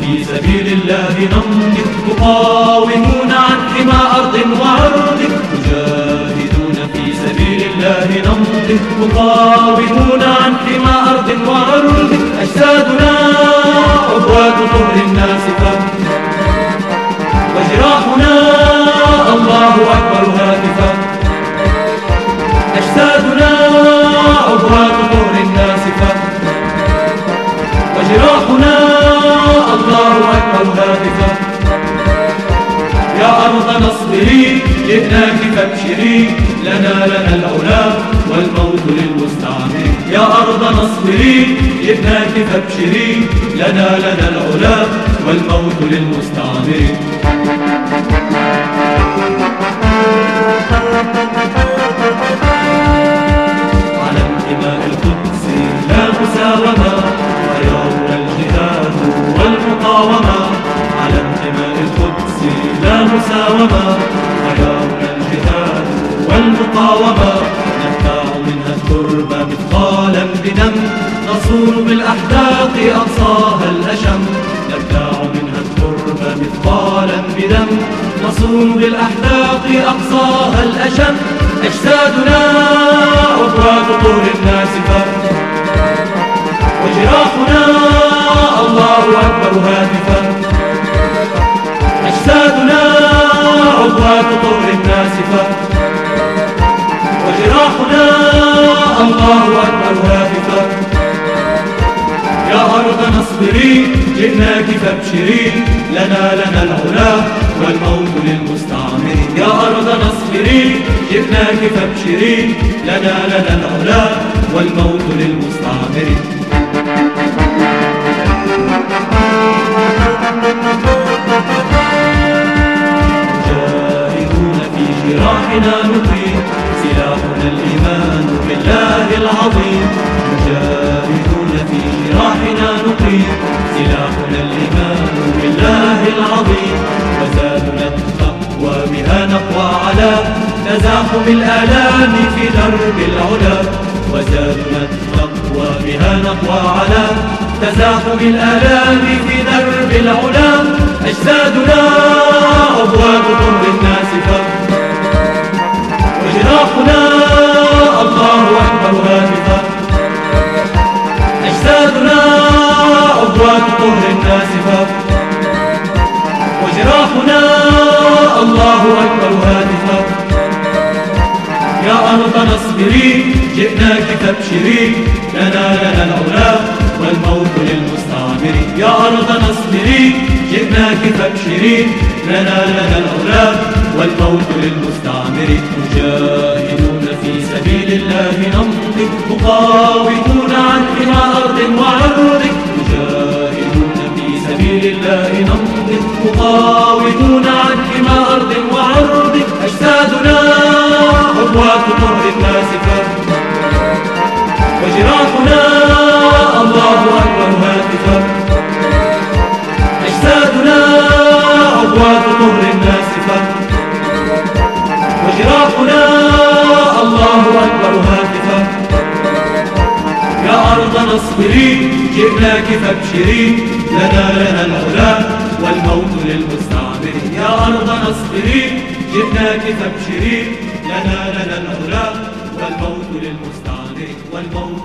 في سبيل الله نمضي مقاومون عن حمى أرض وعرض. مجاهدون في سبيل الله نمضي مقاومون عن حمى أرض وعرض. أجسادنا عبوات طهر الناس فابشري لنا لنا العلا والموت للمستعمر يا أرض نصبري جئناك فابشري لنا لنا العلا والموت للمستعمر على انتماء القدس لا مساومة والمقاومة. على انتماء القدس لا مساومة والمقاومة نبتاع منها التربة مثقالا بدم. نصور بالأحداق أقصاها الأشم. نبتاع منها التربة مثقالا بدم. نصون بالأحداق أقصاها الأشم. أجسادنا عبرات طور الناسفة وجراحنا الله أكبر هاتفا أجسادنا عبرات طور نصبري جئناك فابشري لنا لنا العلا والموت للمستعمر. يا أرض نصبري جئناك فابشري لنا لنا العلا والموت للمستعمر. مجاهدون في جراحنا نقيم بها نقوى على تزاحم الآلام في درب العلا. وزادنا التقوى بها نقوى على تزاحم الآلام في درب العلا. أجسادنا أبواب طر الناسفة وجراحنا الله أكبر هاتفا أجسادنا أبواب طهر الناسفة وجراحنا الله أكبر يا أرض نصبري جئناك فابشري لنا لنا العلا والموت للمستعمر. يا أرض نصبري جئناك فابشري لنا لنا العلا والموت للمستعمر. مجاهدون في سبيل الله نمضي. مقاومون عن حمى أرض وعرض مجاهدون في سبيل الله نمضي. مقاومون عبوات طهر الناسفة وجراحنا الله أكبر هاتفا أجسادنا عبوات طهر الناسفة وجراحنا الله أكبر هاتفا يا أرض نصبري جئناك فابشري لنا لنا العلا والموت للمستعمر يا أرض نصبري جئناك فابشري لنا لنا العلا والموت للمستعمر والموت